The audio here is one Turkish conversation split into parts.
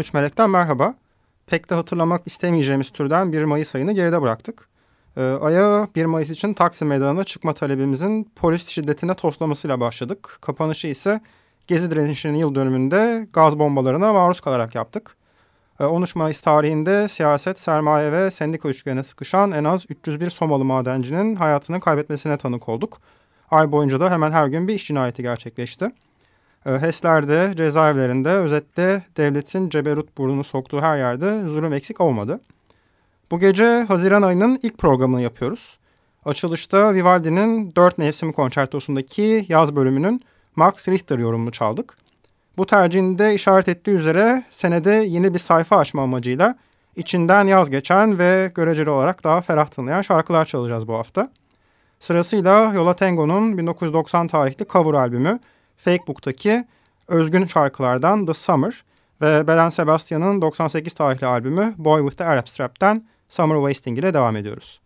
13 Melek'ten merhaba. Pek de hatırlamak istemeyeceğimiz türden 1 Mayıs ayını geride bıraktık. Ee, aya 1 Mayıs için Taksim Meydanı'na çıkma talebimizin polis şiddetine toslamasıyla başladık. Kapanışı ise Gezi direnişinin yıl dönümünde gaz bombalarına maruz kalarak yaptık. 13 ee, Mayıs tarihinde siyaset, sermaye ve sendika üçgenine sıkışan en az 301 Somalı madencinin hayatını kaybetmesine tanık olduk. Ay boyunca da hemen her gün bir iş cinayeti gerçekleşti. Ee, HES'lerde, cezaevlerinde, özetle devletin ceberut burnunu soktuğu her yerde zulüm eksik olmadı. Bu gece Haziran ayının ilk programını yapıyoruz. Açılışta Vivaldi'nin Dört Mevsim Konçertosu'ndaki yaz bölümünün Max Richter yorumunu çaldık. Bu tercihinde işaret ettiği üzere senede yeni bir sayfa açma amacıyla içinden yaz geçen ve göreceli olarak daha ferah tınlayan şarkılar çalacağız bu hafta. Sırasıyla Yola Tango'nun 1990 tarihli cover albümü Fakebook'taki özgün şarkılardan The Summer ve Belen Sebastian'ın 98 tarihli albümü Boy with the Arab Strap'ten Summer Wasting ile devam ediyoruz.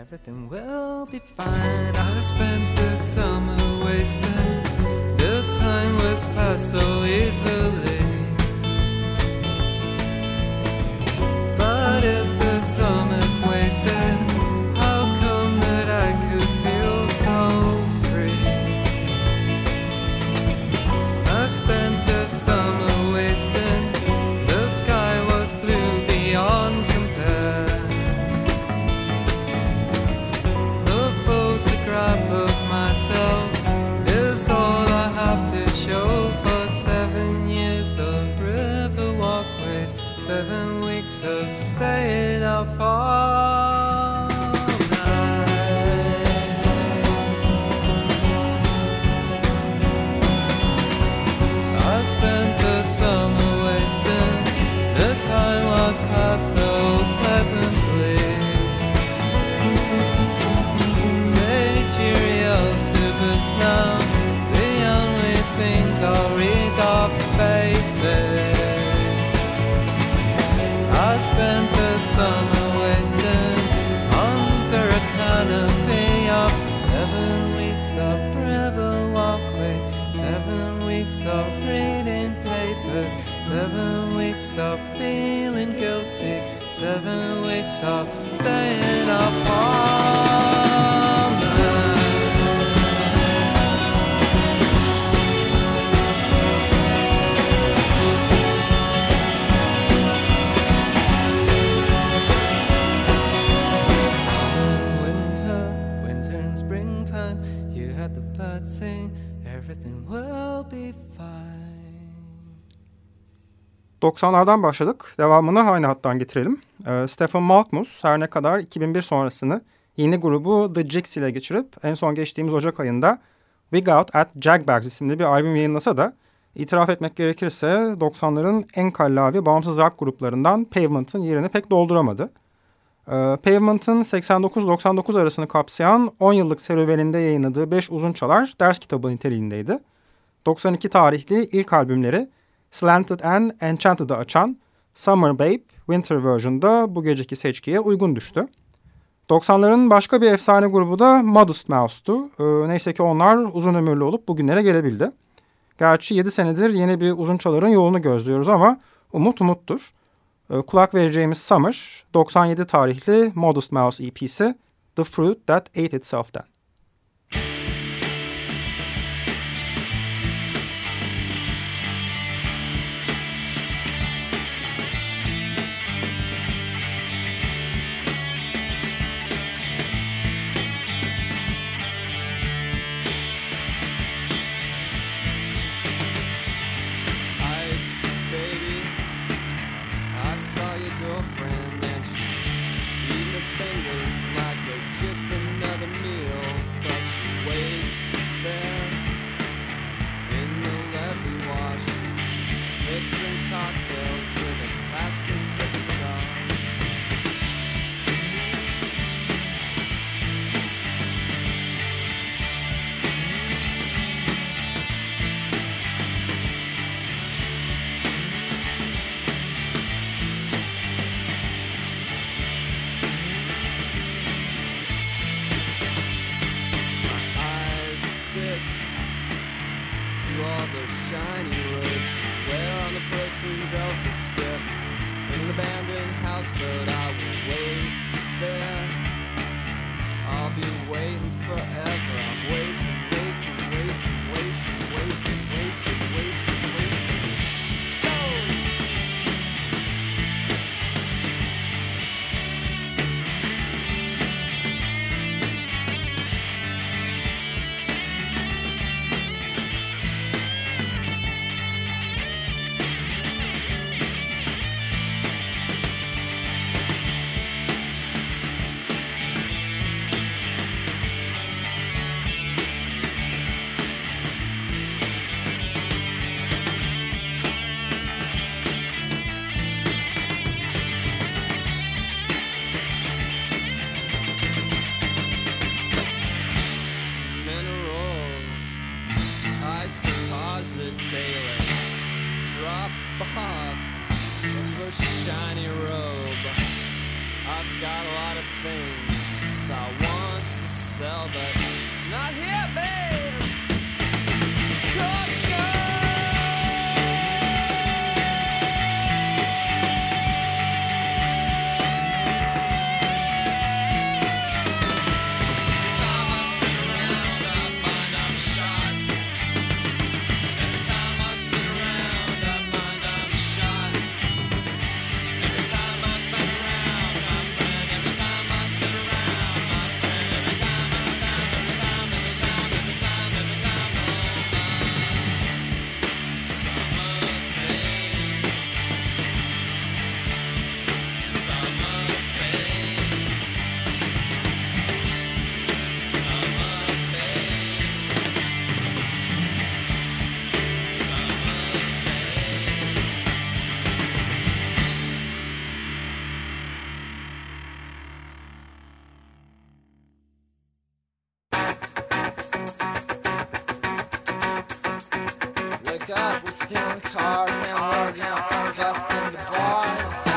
Everything will be fine. I spent the summer Seven weeks of staying apart. Winter, winter and springtime. You had the birds sing. Everything will be fine. 90'lardan başladık. Devamını aynı hattan getirelim. Ee, Stephen Malkmus her ne kadar 2001 sonrasını yeni grubu The Jigs ile geçirip en son geçtiğimiz Ocak ayında Wig Out at Jagbags isimli bir albüm yayınlasa da itiraf etmek gerekirse 90'ların en kallavi bağımsız rock gruplarından Pavement'ın yerini pek dolduramadı. Ee, Pavement'ın 89-99 arasını kapsayan 10 yıllık serüveninde yayınladığı 5 uzun çalar ders kitabı niteliğindeydi. 92 tarihli ilk albümleri Slanted and Enchanted'ı açan Summer Babe Winter Version'da bu geceki seçkiye uygun düştü. 90'ların başka bir efsane grubu da Modest Mouse'tu. Ee, neyse ki onlar uzun ömürlü olup bugünlere gelebildi. Gerçi 7 senedir yeni bir uzun çaların yolunu gözlüyoruz ama umut umuttur. Ee, kulak vereceğimiz Summer, 97 tarihli Modest Mouse EP'si The Fruit That Ate Itself'ten. Up, we're stealing cars and all of us into bars.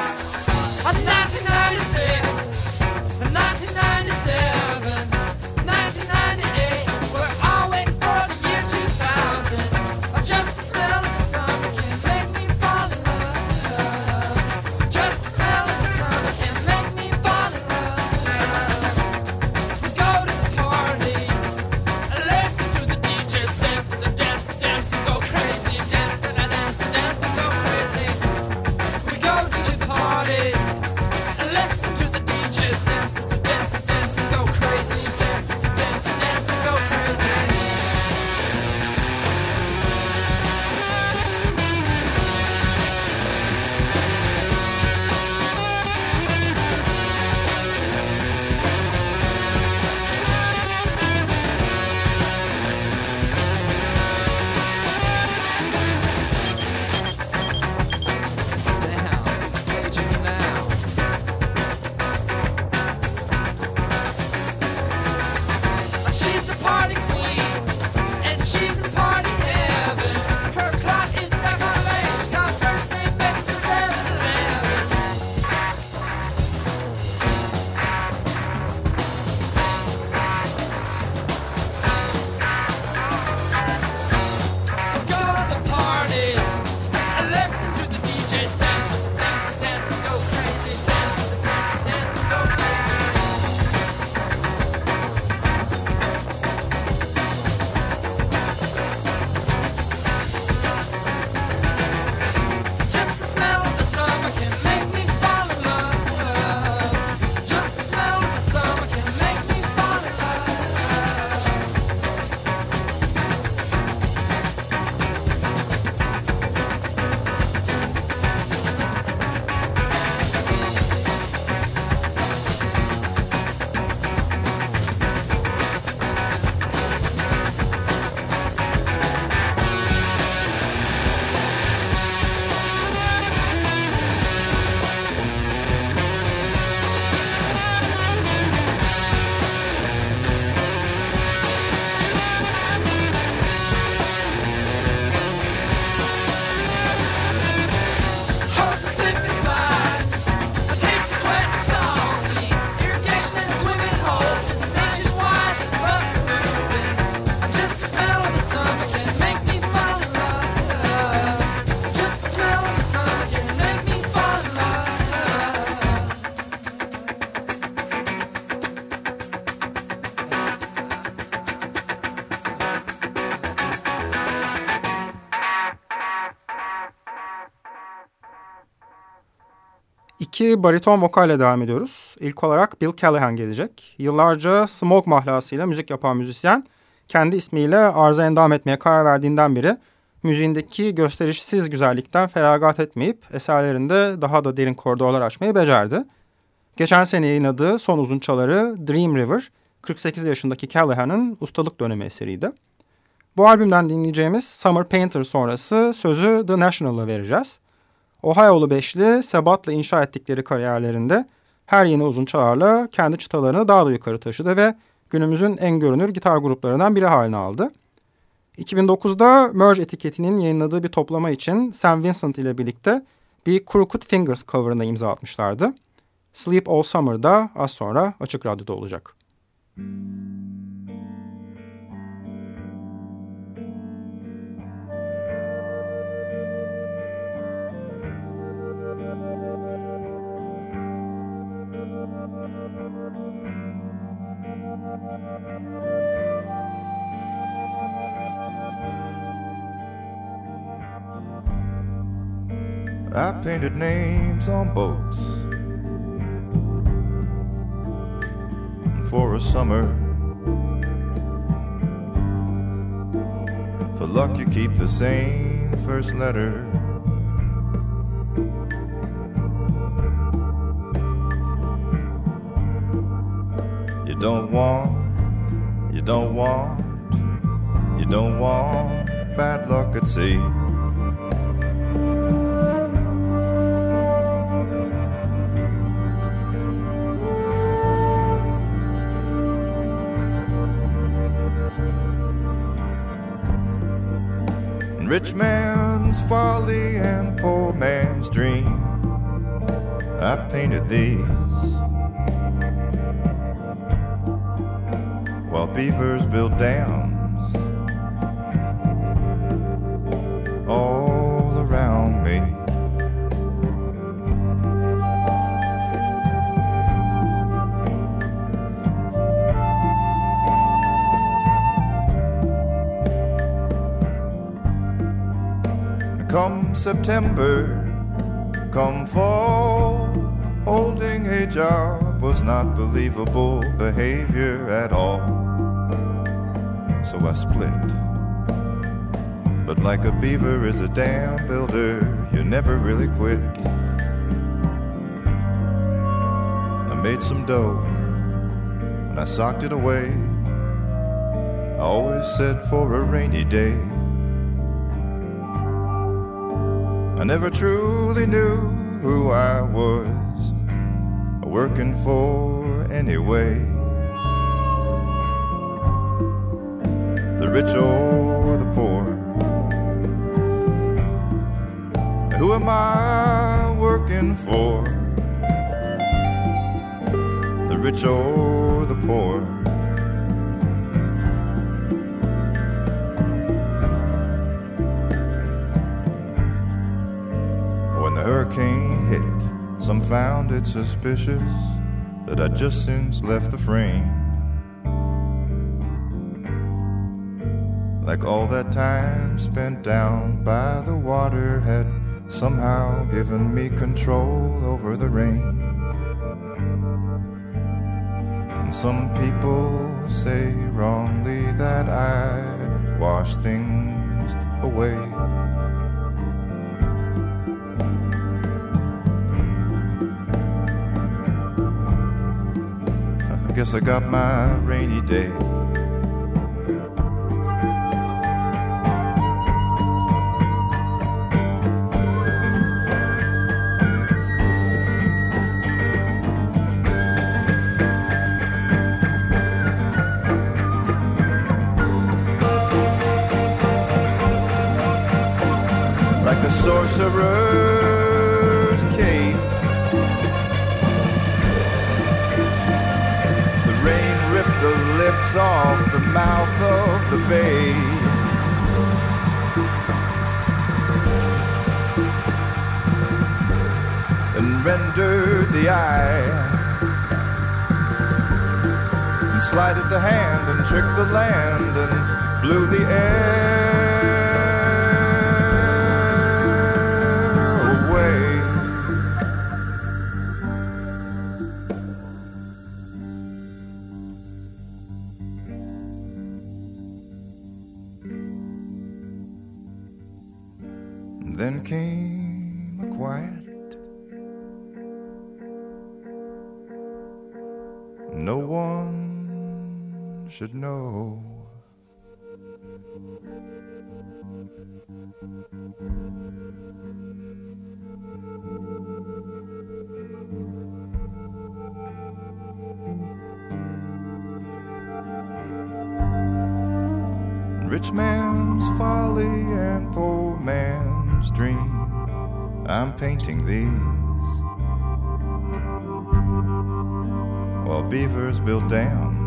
İki bariton vokalle devam ediyoruz. İlk olarak Bill Callahan gelecek. Yıllarca Smoke mahlasıyla müzik yapan müzisyen kendi ismiyle arıza endam etmeye karar verdiğinden beri müziğindeki gösterişsiz güzellikten feragat etmeyip eserlerinde daha da derin koridorlar açmayı becerdi. Geçen sene yayınladığı son uzunçaları Dream River, 48 yaşındaki Callahan'ın ustalık dönemi eseriydi. Bu albümden dinleyeceğimiz Summer Painter sonrası sözü The National'a vereceğiz. Ohio'lu beşli Sebat'la inşa ettikleri kariyerlerinde her yeni uzun çalarla kendi çıtalarını daha da yukarı taşıdı ve günümüzün en görünür gitar gruplarından biri haline aldı. 2009'da Merge etiketinin yayınladığı bir toplama için Sam Vincent ile birlikte bir Crooked Fingers cover'ına imza atmışlardı. Sleep All Summer'da az sonra Açık Radyo'da olacak. Müzik I painted names on boats for a summer. For luck, you keep the same first letter. You don't want, you don't want, you don't want bad luck at sea. Rich man's folly and poor man's dream. I painted these while beavers build dams September, come fall, holding a job was not believable behavior at all. So I split. But like a beaver is a dam builder, you never really quit. I made some dough and I socked it away. I always said for a rainy day. I never truly knew who I was working for anyway. The rich or the poor. Who am I working for? The rich or the poor? Hurricane hit, some found it suspicious that I'd just since left the frame. Like all that time spent down by the water had somehow given me control over the rain. And some people say wrongly that I wash things away. Guess I got my rainy day. And rendered the eye, and slighted the hand, and tricked the land, and blew the air should know. Rich man's folly and poor man's dream. I'm painting these while beavers build dams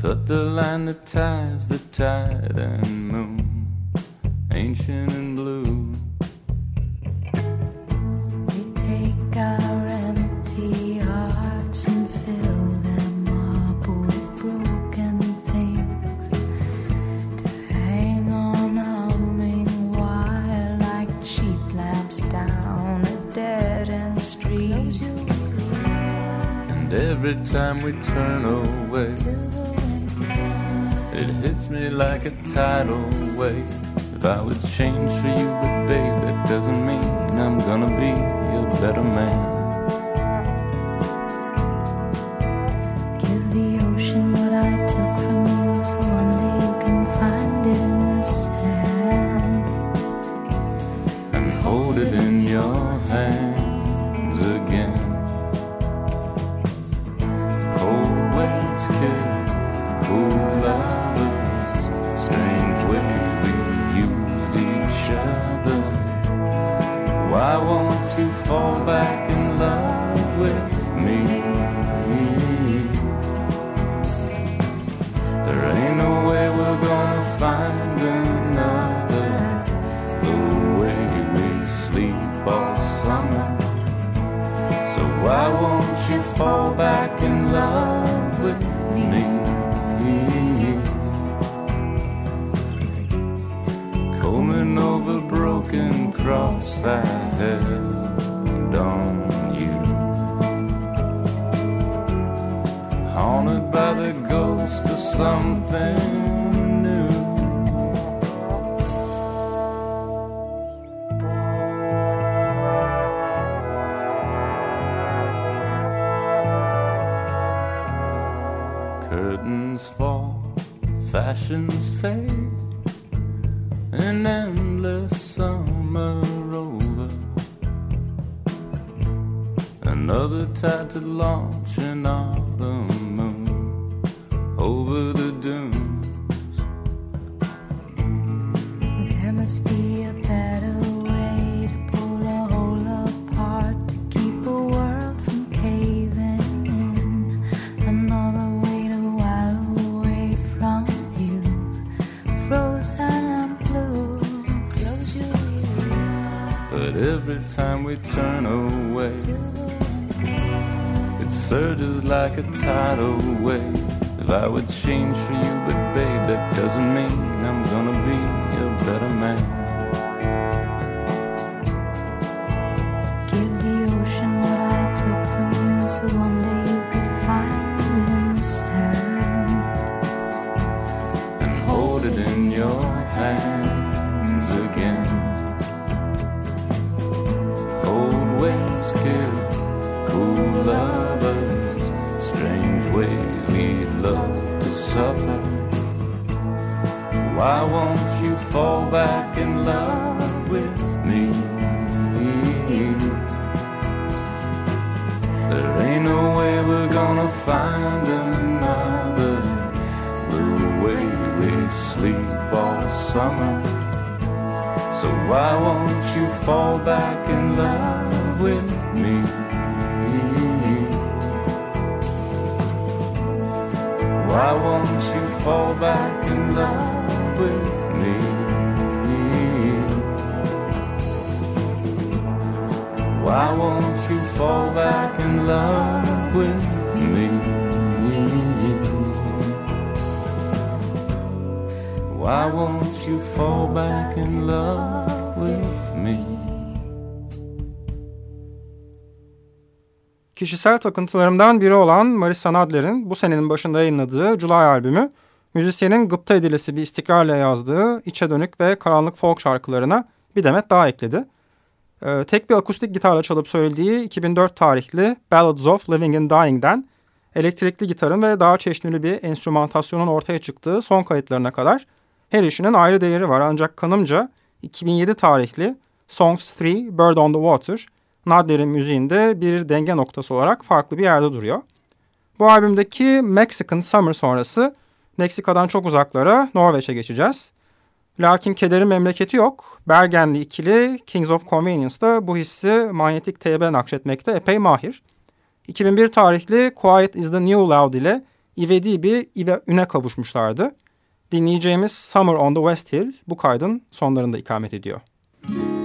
Cut the line that ties the tide and moon, ancient and blue. We take our empty hearts and fill them up with broken things to hang on humming wire like cheap lamps down a dead end street. And every time we turn away, it hits me like a tidal wave. If I would change for you, but babe, that doesn't mean I'm gonna be a better man. Haunted by the ghost of something new. Curtains fall, fashions fade, an endless summer over. Another tied to launch summer. So why won't you fall back in love with me? Why won't you fall back in love with me? Why won't you fall back in love with me? Why won't you fall back in love with me? Kişisel takıntılarımdan biri olan Marissa Nadler'in bu senenin başında yayınladığı July albümü, müzisyenin gıpta edilesi bir istikrarla yazdığı içe dönük ve karanlık folk şarkılarına bir demet daha ekledi. Ee, tek bir akustik gitarla çalıp söylediği 2004 tarihli Ballads of Living and Dying'den elektrikli gitarın ve daha çeşitli bir enstrümantasyonun ortaya çıktığı son kayıtlarına kadar her işinin ayrı değeri var. Ancak kanımca 2007 tarihli Songs 3 Bird on the Water Nadler'in müziğinde bir denge noktası olarak farklı bir yerde duruyor. Bu albümdeki Mexican Summer sonrası Meksika'dan çok uzaklara Norveç'e geçeceğiz. Lakin kederin memleketi yok. Bergenli ikili Kings of Convenience da bu hissi manyetik teybe nakşetmekte epey mahir. 2001 tarihli Quiet is the New Loud ile ivedi bir ive üne kavuşmuşlardı. Dinleyeceğimiz Summer on the West Hill bu kaydın sonlarında ikamet ediyor. Oh,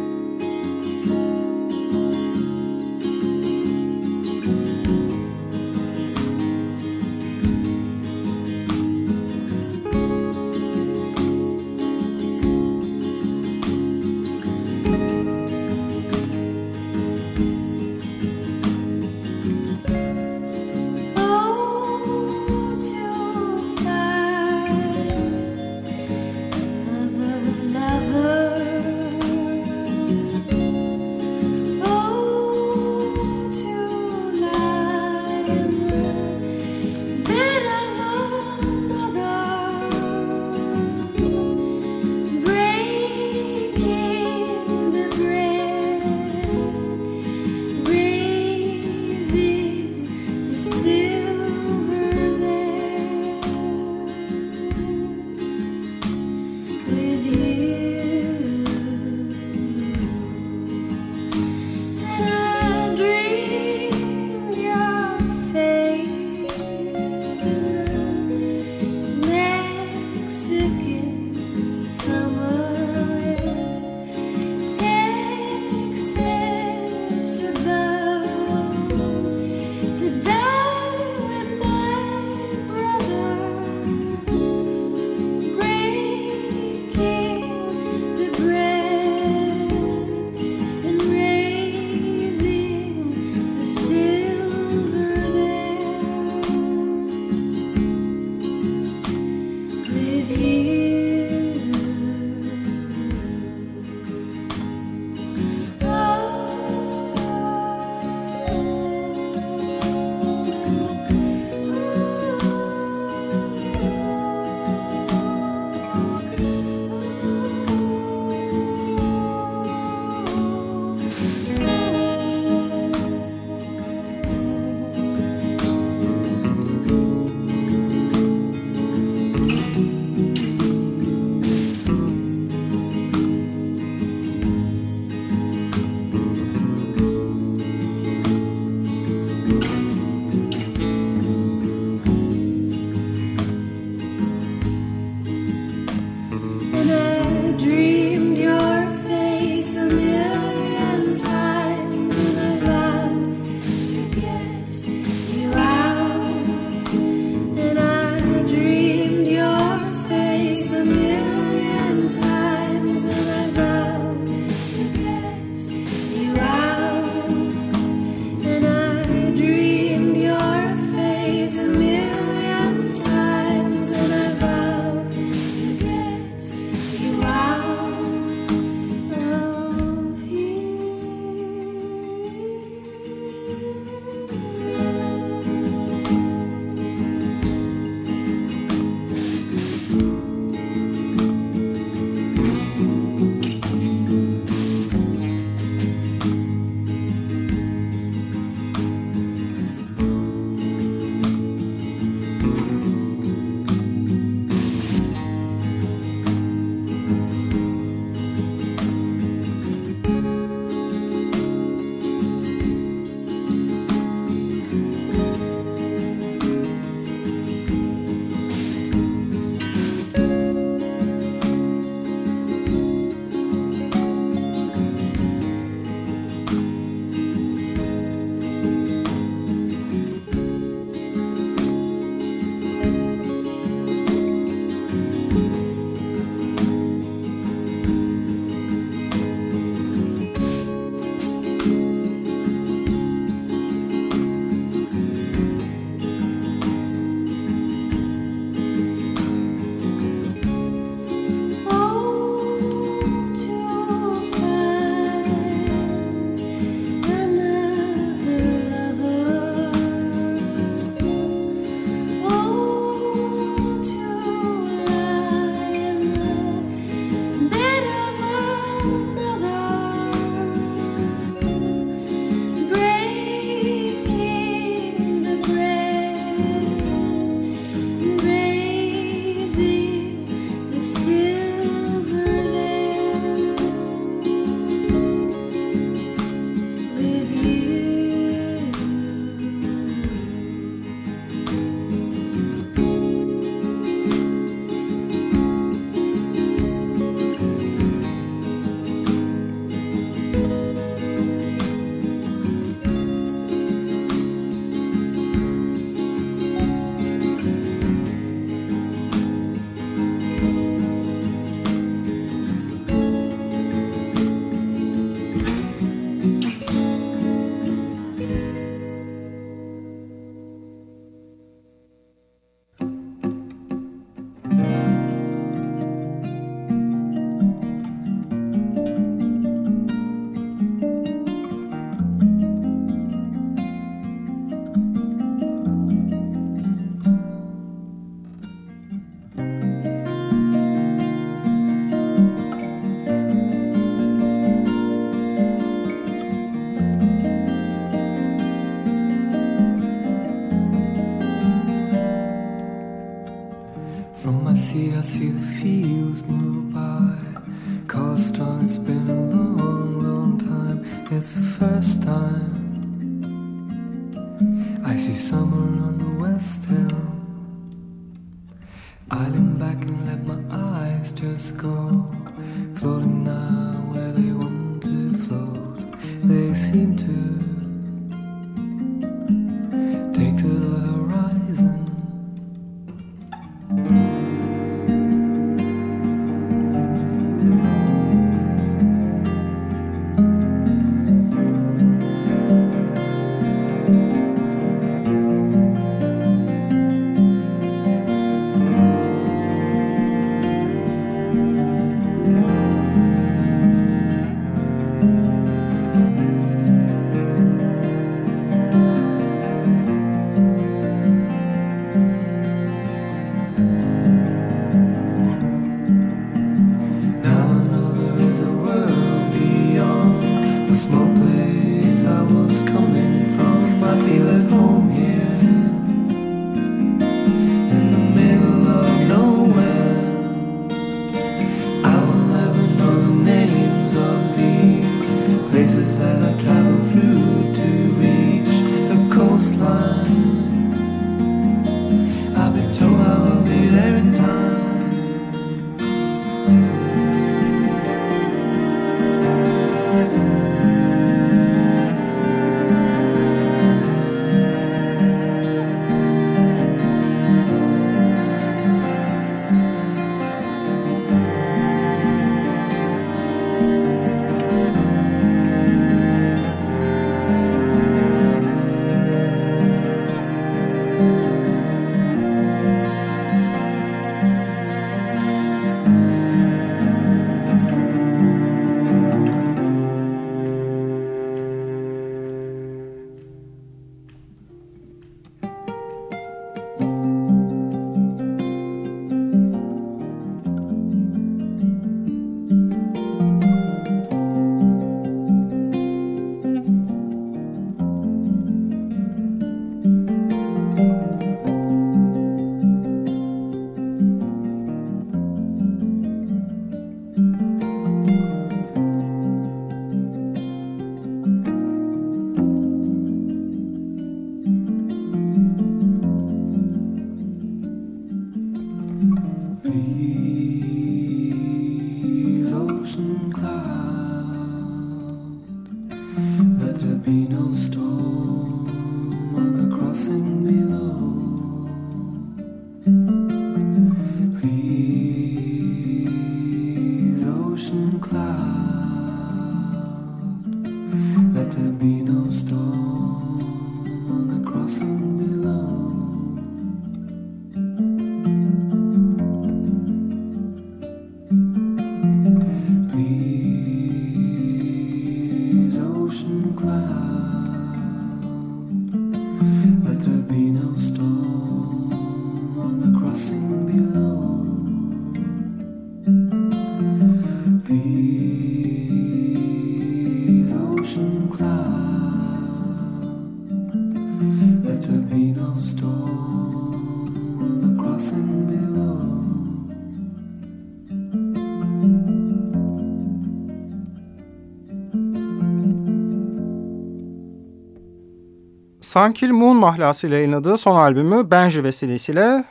Sankil Moon mahlasıyla yayınladığı son albümü Benji vesilesiyle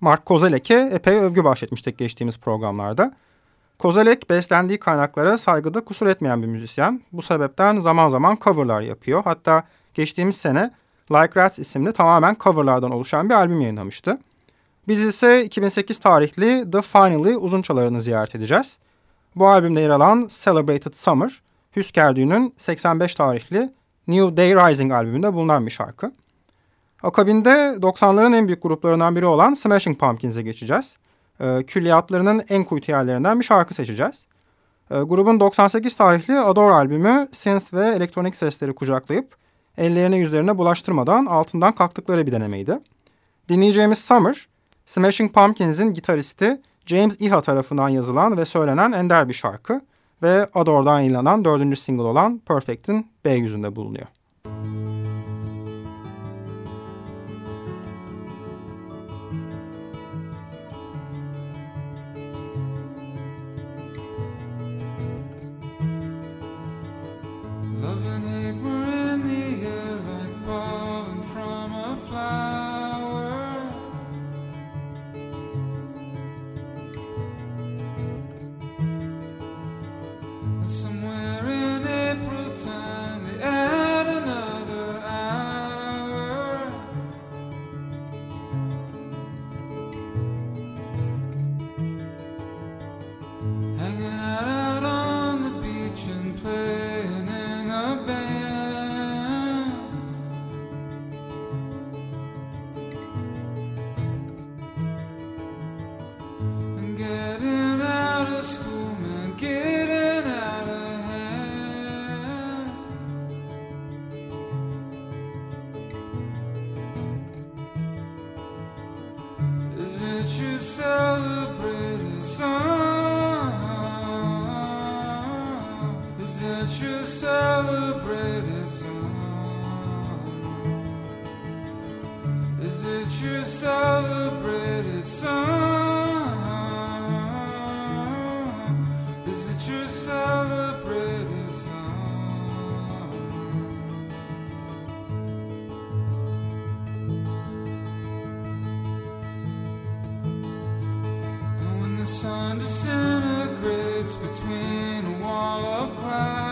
Mark, Kozelek'e epey övgü bahşetmiştik geçtiğimiz programlarda. Kozelek beslendiği kaynaklara saygıda kusur etmeyen bir müzisyen. Bu sebepten zaman zaman coverlar yapıyor. Hatta geçtiğimiz sene Like Rats isimli tamamen coverlardan oluşan bir albüm yayınlamıştı. Biz ise 2008 tarihli The Finally uzunçalarını ziyaret edeceğiz. Bu albümde yer alan Celebrated Summer, Hüskerdüğünün 85 tarihli New Day Rising albümünde bulunan bir şarkı. Akabinde 90'ların en büyük gruplarından biri olan Smashing Pumpkins'e geçeceğiz. Ee, külliyatlarının en kuytu yerlerinden bir şarkı seçeceğiz. Ee, grubun 98 tarihli Adore albümü synth ve elektronik sesleri kucaklayıp ellerine yüzlerine bulaştırmadan altından kalktıkları bir denemeydi. Dinleyeceğimiz Summer, Smashing Pumpkins'in gitaristi James Iha tarafından yazılan ve söylenen ender bir şarkı ve Adore'dan yayınlanan dördüncü single olan Perfect'in B yüzünde bulunuyor. the sun disintegrates between a wall of clouds.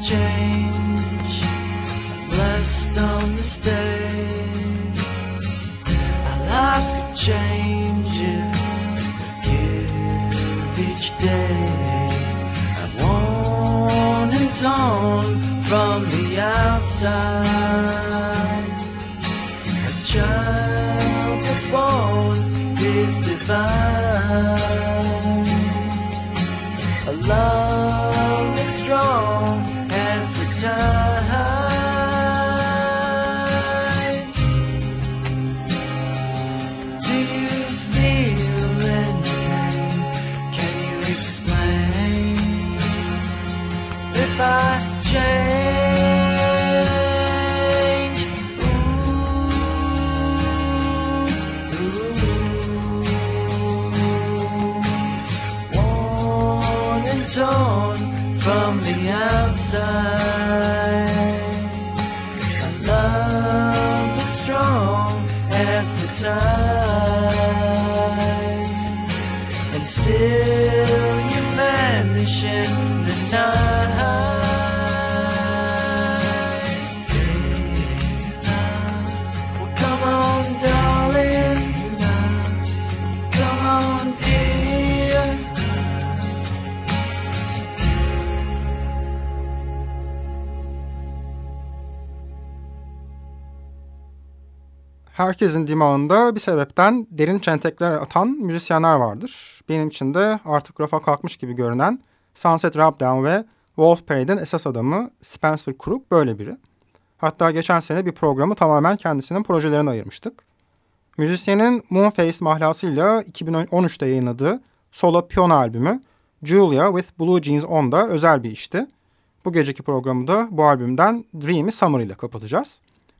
change, blessed on this day. Our lives could change if we give each day. I'm worn and torn from the outside. A child that's born is divine. A love that's strong tides. Do you feel anything? Can you explain if I change? Ooh, ooh, worn and torn from the outside. A love that's strong as the tides, and still you vanish in the night. Herkesin dimağında bir sebepten derin çentekler atan müzisyenler vardır. Benim için de artık rafa kalkmış gibi görünen Sunset Rubdown ve Wolf Parade'in esas adamı Spencer Crook böyle biri. Hatta geçen sene bir programı tamamen kendisinin projelerine ayırmıştık. Müzisyenin Moonface mahlasıyla 2013'te yayınladığı solo piyano albümü Julia with Blue Jeans On özel bir işti. Bu geceki programı da bu albümden Dreamy Summer ile kapatacağız.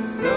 so